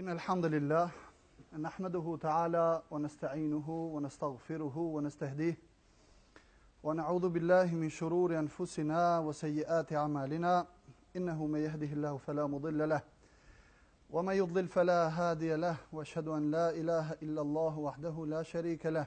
إن الحمد لله نحمده تعالى ونستعينه ونستغفره ونستهديه ونعوذ بالله من شرور أنفسنا وسيئات أعمالنا إنه من يهده الله فلا مضل له ومن يضلل فلا هادي له واشهد أن لا إله إلا الله وحده لا شريك له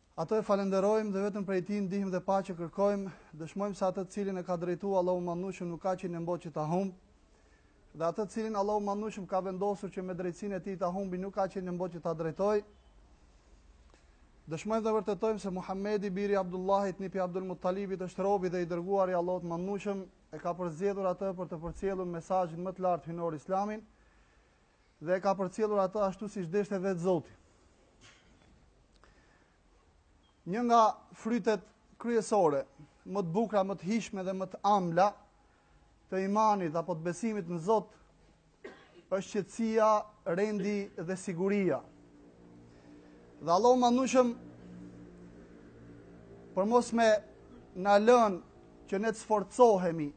Atë e falënderojmë dhe vetëm prej Tij ndihmë dhe paqe kërkojmë, dëshmojmë se atë të cilin e ka drejtuar Allahu i Madhnushëm nuk ka qenie në botë që ta humb,, dhe atë të cilin Allahu i Madhnushëm ka vendosur që me drejtësinë e Tij ta humbi nuk ka qenie në botë që ta drejtojë. Dëshmojmë dhe vërtetojmë se Muhamedi biri i Abdullahit nipi i Abdul Muttalibit është robi dhe i dërguari i Allahut Madhnushëm, e ka përzgjedhur atë për të përcjellur mesazhin më të lartë hyjnor Islamin. dhe e ka përcjellur atë ashtu siç deshti vetë Zoti. Një nga frytet kryesore, më të bukura, më të hijshme dhe më të ëmbla të imanit apo të besimit në Zot është qetësia, rendi dhe siguria. Dhe Allahu i Madhnushëm për mos me na lënë që ne të sforcohemi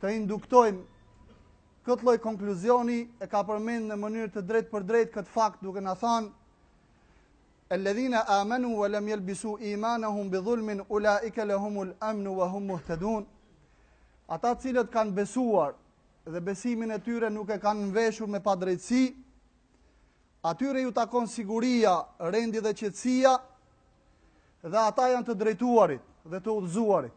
të induktojmë këtë lloj konkluzioni e ka përmend në mënyrë të drejtpërdrejtë këtë fakt duke na thënë Alladhina amanu wa lam yalbisu imanahum bi dhulmin ulaika lahumul amnu wa hum muhtadun. Ata të cilët kanë besuar dhe besimin e tyre nuk e kanë veshur me padrejtësi, atyre ju takon siguria, rendi dhe qetësia, dhe ata janë të drejtuarit dhe të udhëzuarit.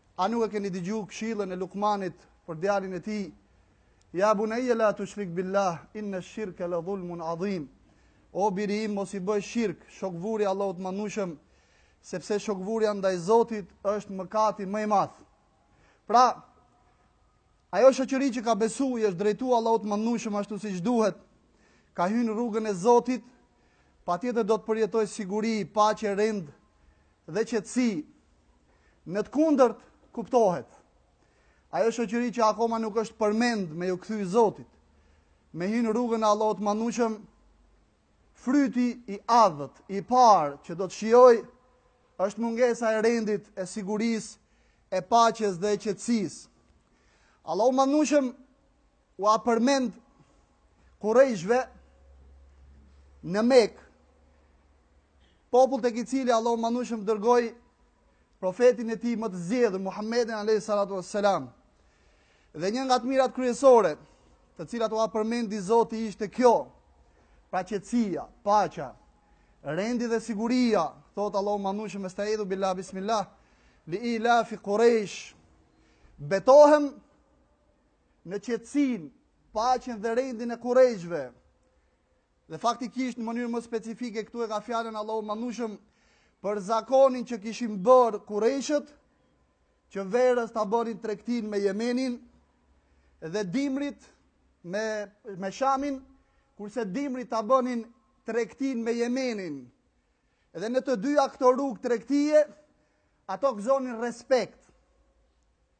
A nuk e keni dëgju këshillën e Lukmanit për djalin e tij? Ja bunayya la tushrik billah inna ash-shirka la dhulmun adhim. O biri im mos i bëj shirk, shokvuri Allahut të Madhnushëm, sepse shokvurja ndaj Zotit është mëkati më i madh. Pra, ajo shoqëri që ka besu i është drejtu Allahut të Madhnushëm ashtu siç duhet, ka hy në rrugën e Zotit, patjetër do të përjetojë siguri, paqe, rend dhe qetësi në të kundërt kuptohet ajo shoqëri që akoma nuk është përmend me ju kthy Zotit me hy në rrugën e Allahut Madhnushëm fryti i idhët i parë që do të shijojë është mungesa e rendit e sigurisë e paqes dhe e qetësisë Allahu i Madhnushëm Ua përmend Kurejshve në Mekë popull tek i cili Allahu i Madhnushëm dërgoi profetin e tij më të zgjedhur Muhammedin alayhi salatu wassalam. Dhe një nga të mirat kryesore, të cilat ua përmendi Zoti ishte kjo, pra qetësia, paqja, rendi dhe siguria, thotë Allahu i Madhnushëm estaidu billah bismillah li ilafi quraish. Betohem në qetësinë, paqen dhe rendin e kurejshve. Dhe faktikisht në mënyrë më specifike këtu e ka fjalën Allahu i Madhnushëm për zakonin që kishin bërë kurejshët, që verës ta bënin tregtinë me Jemenin dhe dimrit me me Shamin, kurse dimrit ta bënin tregtinë me Jemenin. Dhe në të dyja këto rrugë tregtie ato gëzonin respekt.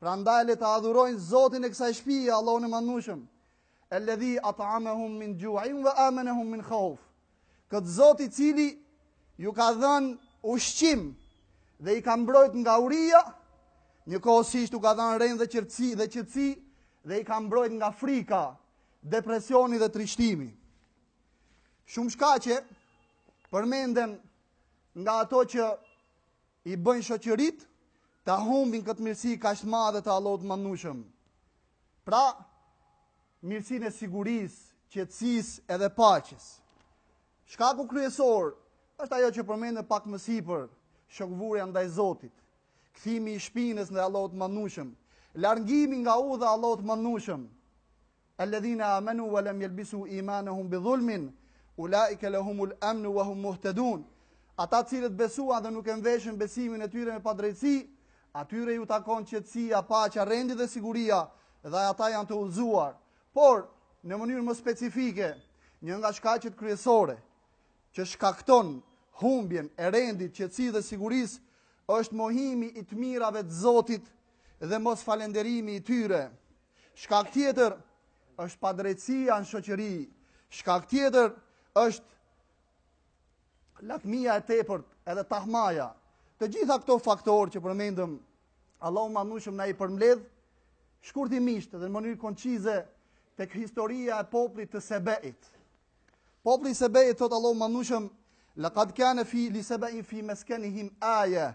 Prandaj le të adhurojnë Zotin e kësaj shtëpie, Allahun e Madhnushëm. Alladhi at'amahum min ju'in wa amanahum min khawf. Këtë Zot i cili ju ka dhënë ushqim dhe i ka mbrojt nga uria, njëkohësisht u ka dhënë rend dhe qetësi dhe qetësi dhe i ka mbrojt nga frika, depresioni dhe trishtimi. Shumë shkaqe përmenden nga ato që I bëjnë shoqëritë ta humbin këtë mirësi kaq të madhe të Allahut të Madhnushëm. Pra, mirësinë e sigurisë, qetësisë edhe paqes. Shkaku kryesor është ajo që përmendëm pak më sipër, shokvënia ndaj Zotit, kthimi i shpinës ndaj Allahut të Madhnushëm, largimi nga udha e Allahut të Madhnushëm. Alladhina amanu wa lam yalbisu imanahum bi dhulmin ulaika lahumul amnu wa hum muhtadun. Ata të cilët besuan dhe nuk e mveshën besimin e tyre me padrejtësi, atyre ju takon qetësia, paqja, rendi dhe siguria dhe ata janë të udhëzuar. Por, në mënyrë më specifike, një nga shkaqet kryesore që shkakton humbjen e rendit, qetësisë dhe sigurisë është mohimi i të mirave të Zotit dhe mosfalënderimi i tyre. Shkak tjetër është padrejtësia në shoqëri. Shkak tjetër është lakmia e tepërt, edhe tahmaja. Të gjitha këto faktorë që përmendëm, Allahu i Madhnushëm na i përmbledh shkurtimisht dhe në mënyrë konçize tek historia e popullit të Sebeit. Populli i Sebeit thotë Allahu i Madhnushëm, "Laqad kana fi li Sebein fi maskanihim aya."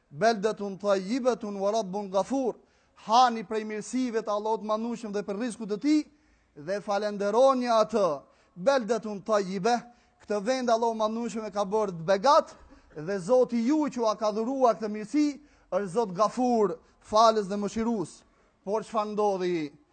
Beldatun tayyibatun wa rabbun ghafur. Hani prej mirësive të Allahut të Madhnushëm dhe prej rrizkut të tij dhe falënderoni atë. Beldatun tayyiba, këtë vend Allahu i Madhnushëm e ka bërë të begatë dhe Zoti juaj që ua ka dhuruar këtë mirësi është Zot Gafur, falës dhe mëshirues. Por çfarë ndodhi?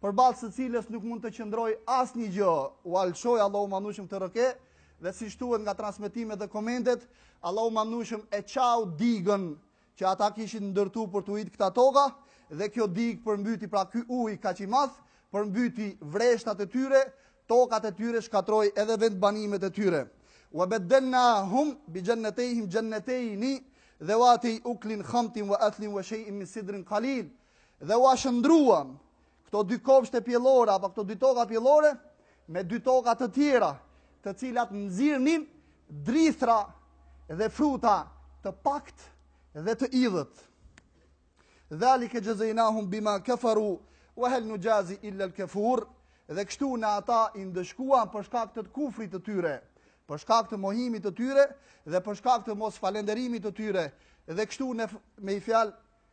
përballë së cilës nuk mund të qëndrojë asnjë gjë, ua lëshoi Allahu i Madhnushëm këtë rëke, dhe siç thuhet nga transmetimet dhe komentet, Allahu i Madhnushëm e çau digën që ata kishin ndërtu për t'ujit këto toka, dhe kjo digë përmbyti pra ky ujë kaq i madh, përmbyti vreshtat e tyre, tokat e tyre shkatërroi edhe vendbanimet e tyre. Wa baddalna hum bi jannatayhim jannatayn dhawatay uklin khamtin wa athlin wa shay'in min sidrin qalil. Dhe ua shëndruam këto dy kopshte pjellore apo këto dy toka pjellore me dy toka të tjera, të cilat nxirrnin drithra dhe fruta të paktë dhe të idhët. Dhalike xhezejnahum bima keferu, ue hel nuxhazi illel kefur, dhe kështu ne ata i ndëshkuan për shkak të kufrit të tyre, për shkak të mohimit të tyre dhe për shkak të mos falenderimit të tyre, dhe kështu ne me një fjalë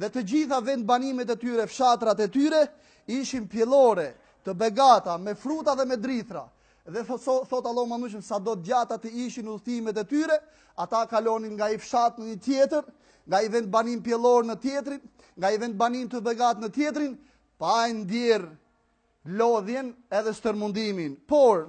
Dhe të gjitha vendbanimet e tyre, fshatrat e tyre, ishin pjellore, të begata, me fruta dhe me drithra. Dhe thotë Allahu i Madhnueshëm, sado të gjata të ishin udhëtimet e tyre, ata kalonin nga një fshat në një tjetër, nga një vendbanim pjellor në tjetrin, nga një vendbanim të begatë në tjetrin, pa e ndjerë lodhjen edhe stërmundimin. Por,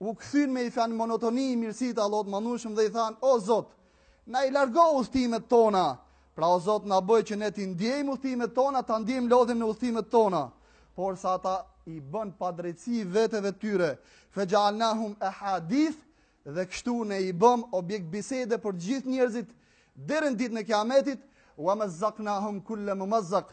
U kthyn me një fjalë monotoni mirësitë e Allahut të Madhnueshëm dhe i thanë, o Zot, na i largo udhëtimet tona, pra o Zot, na bëj që ne t'i ndjejmë udhëtimet tona, ta ndjejmë lodhjen në udhëtimet tona, porse ata i bënë padrejtësi veteve tyre, fe xhealnahum ehadith, dhe kështu ne i bëmë objekt bisede për gjithë njerëzit, deri në ditën e kiametit, ue mezzaknahum kul-le mumezzek,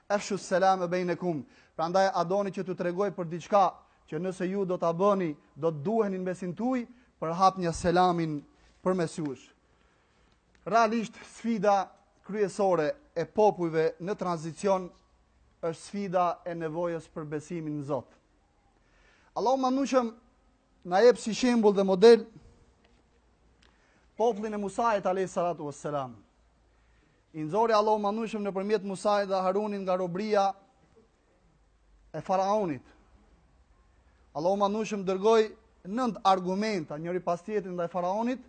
Efshus-selame bejnekum. Prandaj a doni që t'ju tregoj për diçka që nëse ju do ta bëni, do të duheni në mesin tuaj, përhapeni selamin përmes jush. Realisht sfida kryesore e popujve në tranzicion është sfida e nevojës për besimin në Zot. Allahu i Madhnueshëm na jep si shembull dhe model popullin e Musait alayhi salatu wassalam. I nxori Allahu i Madhnueshëm nëpërmjet Musait dhe Harunit nga robëria e faraonit. Allahu i Madhnueshëm dërgoi nëntë argumenta njëri pas tjetrit ndaj faraonit.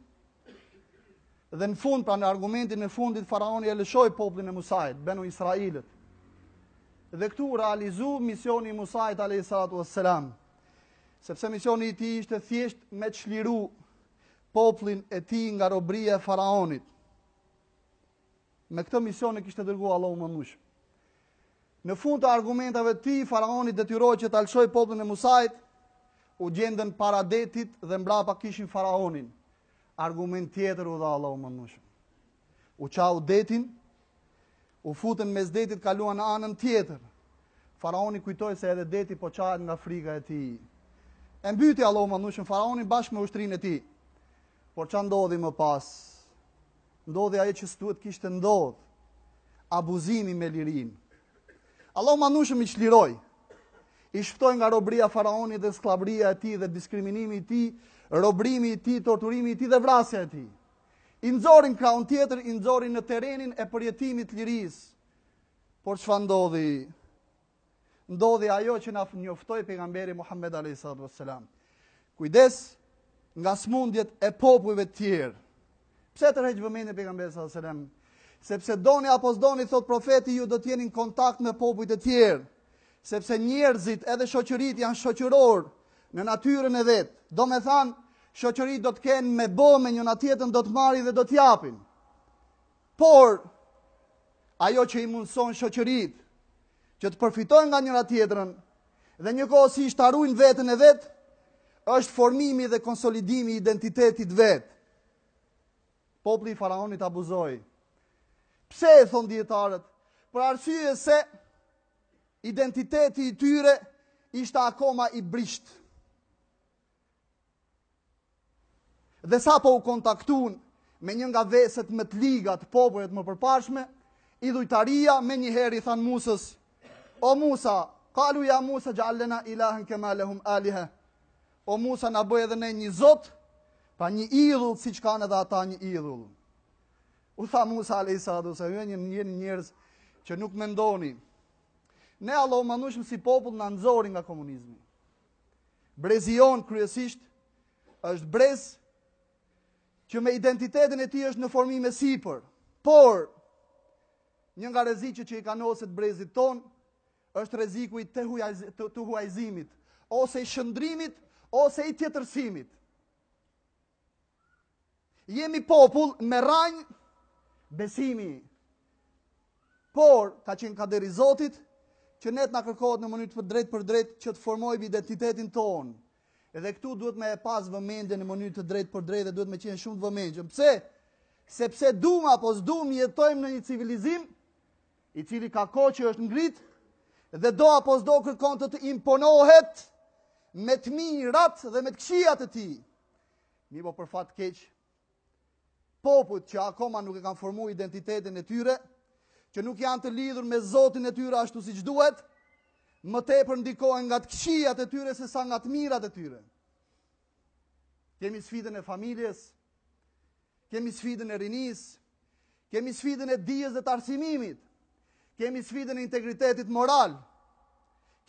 Dhe në fund, pra në argumentin e fundit faraoni e lëshoi popullin e Musait, benu Israilit. Dhe këtu u realizu misioni i Musait alayhi salatu wassalam. Sepse misioni i tij ishte thjesht me çliru popullin e tij nga robëria e faraonit. Me këtë mision e kishte dërguar Allahu i Madhnueshëm. Në fund të argumentave të tij, faraoni u detyru që ta lëshojë popullin e Musait, u gjendën para detit dhe mbrapa kishin faraonin. Argument tjetër u dha Allahu i Madhnueshëm. U çau detin, u futën mes detit, kaluan në anën tjetër. Faraoni kujtoi se edhe deti po çahet nga frika e tij. E mbyti Allahu i Madhnueshëm faraonin bashkë me ushtrinë e tij. Por ça ndodhi më pas? ndodhi ajo që s'duhet kishte ndodh, abuzimi me lirinë. Allahu i madhnushëm i çliroi, i shpëtoi nga robria faraonit dhe skllavëria e tij dhe diskriminimi i tij, robërimi i tij, torturimi i tij dhe vrasja e tij. I nxori në krahun tjetër, i nxori në terenin e përjetimit të lirisë. Por çfarë ndodhi, ndodhi ajo që na njoftoi pejgamberi Muhammed alayhi salatu wassalam. Kujdes nga smundjet e popujve të tjerë. Pse tërheq vëmendjen pejgamberi sallallahu alajhi wasallam? Sepse doni apo s'doni thotë profeti ju do të jeni në kontakt me popujt e tjerë. Sepse njerëzit edhe shoqëritë janë shoqërorë në natyrën e vet. Domethanë, shoqëritë do të kenë me bo me njëna-tjetrën do të marrin dhe do të japin. Por ajo që i mundëson shoqëritë, që të përfitojnë nga njëra-tjetrën, dhe njëkohësisht ta rujnë veten e vet, është formimi dhe konsolidimi i identitetit vet. Populli i faraonit abuzoi. Pse e thonë dijetarët? Për arsye se identiteti i tyre ishte akoma i brishtë. Dhe sapo u kontaktun me një nga veset më të liga të popujve të mëparshëm, idhujtaria menjëherë i thanë Musës, o Musa, kalu ja Musa xh'al lena ilahen kema lehum alihe, o Musa na bëj edhe ne një zot, pra një idhull siç kanë edhe ata një idhull. U tha Musa a.s. se ju jeni njerëz që nuk mendoni, ne Allahu i madhnushëm si popull na nxori nga komunizmi. Brezi jonë kryesisht është brez që me identitetin e tij është në formim e sipër. Por një nga rreziqet që i kanoset brezit tonë është rreziku i të, huajz, të, të huajzimit ose i shndërrimit ose i tjetërsimit. Jemi popull me rranjë besimi. Por, ka qenë kaderi Zotit, që ne të na kërkohet në mënyrë të drejtpërdrejtë që të formojmë identitetin tonë. Edhe këtu duhet me e pas vëmendjen në mënyrë të drejtpërdrejtë dhe duhet me qenë shumë të vëmendshëm. Pse? Sepse dum apo s'dum jetojmë në një civilizim i cili ka kohë që është ngrit dhe do apo s'do kërkon të të imponohet me të mirat dhe me të këqijat e tij. Mirëpo për fat keq popujt që akoma nuk e kanë formu identitetin e tyre, që nuk janë të lidhur me Zotin e tyre ashtu siç duhet, më tepër ndikohen nga të këqijat e tyre sesa nga të mirat e tyre. Kemi sfidën e familjes, Kemi sfidën e rinisë, kemi sfidën e dijes dhe të arsimimit, kemi sfidën e integritetit moral,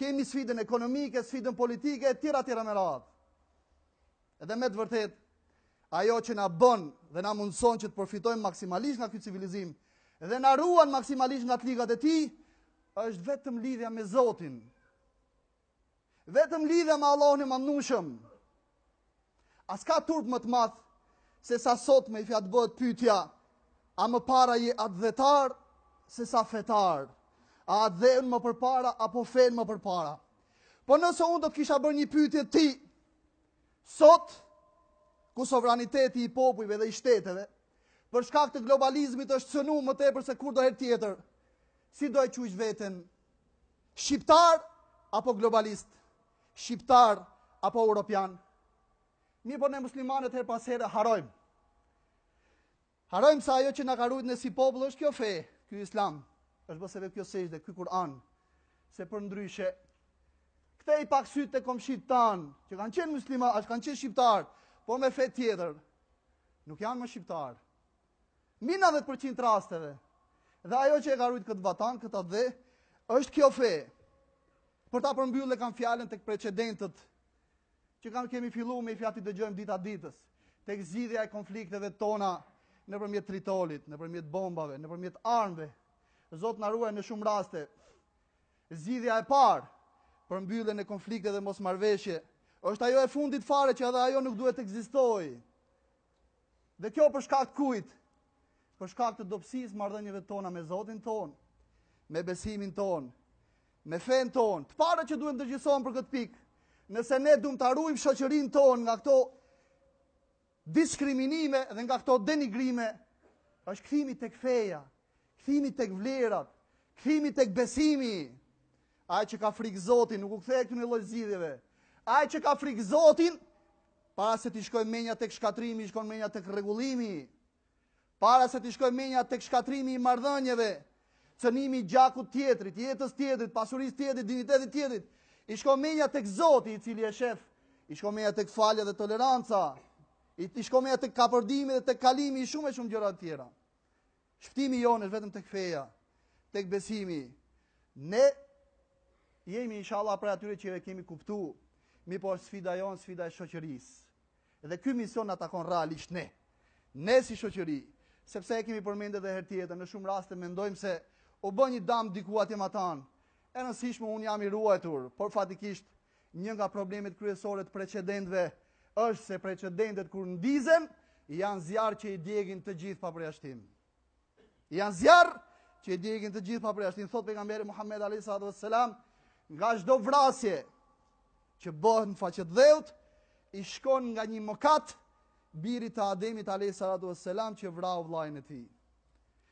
kemi sfidën ekonomike, sfidën politike, e tjera e tjera me radhë. Edhe me të vërtetë, ajo që na bën dhe na mundëson që të përfitojmë maksimalisht nga ky civilizim, dhe na ruan maksimalisht nga të ligat e tij, është vetëm lidhja me Zotin, Vetëm lidhja me Allahun e Madhnueshëm. A s'ka turp më të madh se sa sot me një fjalë të bëhet pytja, a më para je atdhetar se sa fetar, a atdheun më përpara, apo fenë më përpara. Po nëse unë do të kisha bërë një pytje ty, sot, kur sovraniteti i popujve dhe i shteteve, për shkak të globalizmit është cënu më tepër se kurdoherë tjetër, si do e qush veten Shqiptar apo globalist? Shqiptar apo europian? Mirëpo ne muslimanët herë pas here harrojmë. Harrojmë se ajo që na ka rujt ne si popull është kjo fe, ky islam, është kjo besë dhe kjo sejtë dhe ky Kuran, se përndryshe, ktheji pak sytë tek komshijtë tanë, që kanë qenë muslima, kanë qenë shqiptarë, po me fe tjetër, nuk janë më shqiptarë, Në nëntëdhjetë për qind të rasteve. Dhe ajo që e ka rujt këtë vatan, këtë atdhe, është kjo fe. Për ta përmbyllë e kam fjalën tek precedentët që kanë kemi filluar me fjalë të dëgjojmë dita ditës, tek zgjidhja e konflikteve tona nëpërmjet tritolit, nëpërmjet bombave, nëpërmjet armëve. Zot na ruaj në shumë raste. Zgjidhja e parë për mbylljen e konflikteve dhe mosmarrëveshjeve është ajo e fundit fare që edhe ajo nuk duhet të ekzistojë. Dhe kjo për shkak të kujt? Për shkak të dobësisë marrëdhënieve tona me Zotin tonë, me besimin tonë, me fenë tonë. Të parët që duhet të ndërgjegjësohen për këtë pikë, nëse ne duam ta ruajmë shoqërinë tonë nga këto diskriminime dhe nga këto denigrime, është kthimi tek feja, kthimi tek vlerat, kthimi tek besimi. Ai që ka frikë Zotin nuk u kthehet këtyre lloj zgjidhjeve. Ai që ka frikë Zotin Para se t'i shkojë menja tek shkatrrimi, i shkon menja tek rregullimi. Para se t'i shkojë menja tek shkatrrimi i marrëdhënieve, cënimi i gjakut tjetrit, jetës tjetrit, pasurisë tjetrit, dinjitetit tjetrit, i shkon menja tek Zoti i cili e shef, i shkon menja tek falja dhe toleranca, i, i shkon menja tek kapërdimi dhe tek kalimi i shumë e shumë gjërave të tjera. Shpëtimi jonë është vetëm tek feja, tek besimi. Ne jemi inshallah prej atyre që e kemi kuptu, mirëpo është sfida jonë, sfida e shoqërisë. Dhe ky mision na takon realisht ne. Ne si shoqëri, sepse e kemi përmend edhe herë tjetër, në shumë raste mendojmë se u bë një dam diku atje matanë, e rëndësishme unë jam i ruajtur, por faktikisht Një nga problemet kryesore të precedentëve është se precedentët kur ndizen janë zjarr që i djegin të gjithë pa përjashtim. Janë zjarr që i djegin të gjithë pa përjashtim, thotë pejgamberi Muhammed alayhi salatu wassalam, nga çdo vrasje që bëhet në faqe të dheut, i shkon nga një mëkat birit të Ademit alayhi salatu wassalam që vrau vllajën e tij.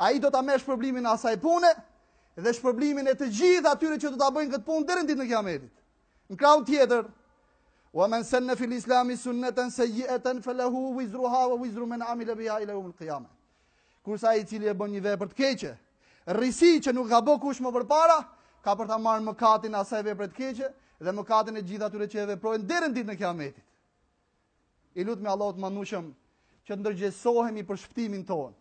Ai do ta marrë shpërblimin e asaj pune dhe shpërblimin e të gjithë atyre që do ta bëjnë këtë punë deri në ditën e Kiametit. Në krahun tjetër, wa man sanna fil islami sunnatan sayyi'atan falahu wizruha wa wizru man amila biha ila yawm al-qiyamah. Kurse ai i cili e bën një vepër të keqe, risi që nuk ka bë kush më përpara, ka për ta marrë mëkatin e asaj vepre të keqe dhe mëkatin e gjithë atyre që e veprojnë deri në ditën e Kiametit. I lutemi Allahut Madhërishëm që të ndërgjegjësohemi për shpëtimin tonë.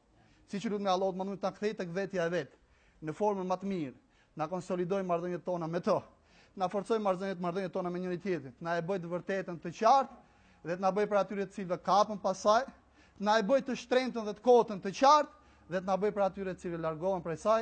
Siç i lutemi Allahut Madhërishëm të na kthejë tek vetja e vet në formën më të mirë, të na konsolidojë marrëdhëniet tona me të. Të na forcojë marrëdhëniet marrëdhëniet tona me njëri tjetrin, të na e bëjë të vërtetën të qartë dhe të na bëjë prej atyre të cilëve kapen pas saj, të na e bëjë të shtrembtën dhe të kotën të qartë dhe të na bëjë prej atyre të cilëve largohen prej saj.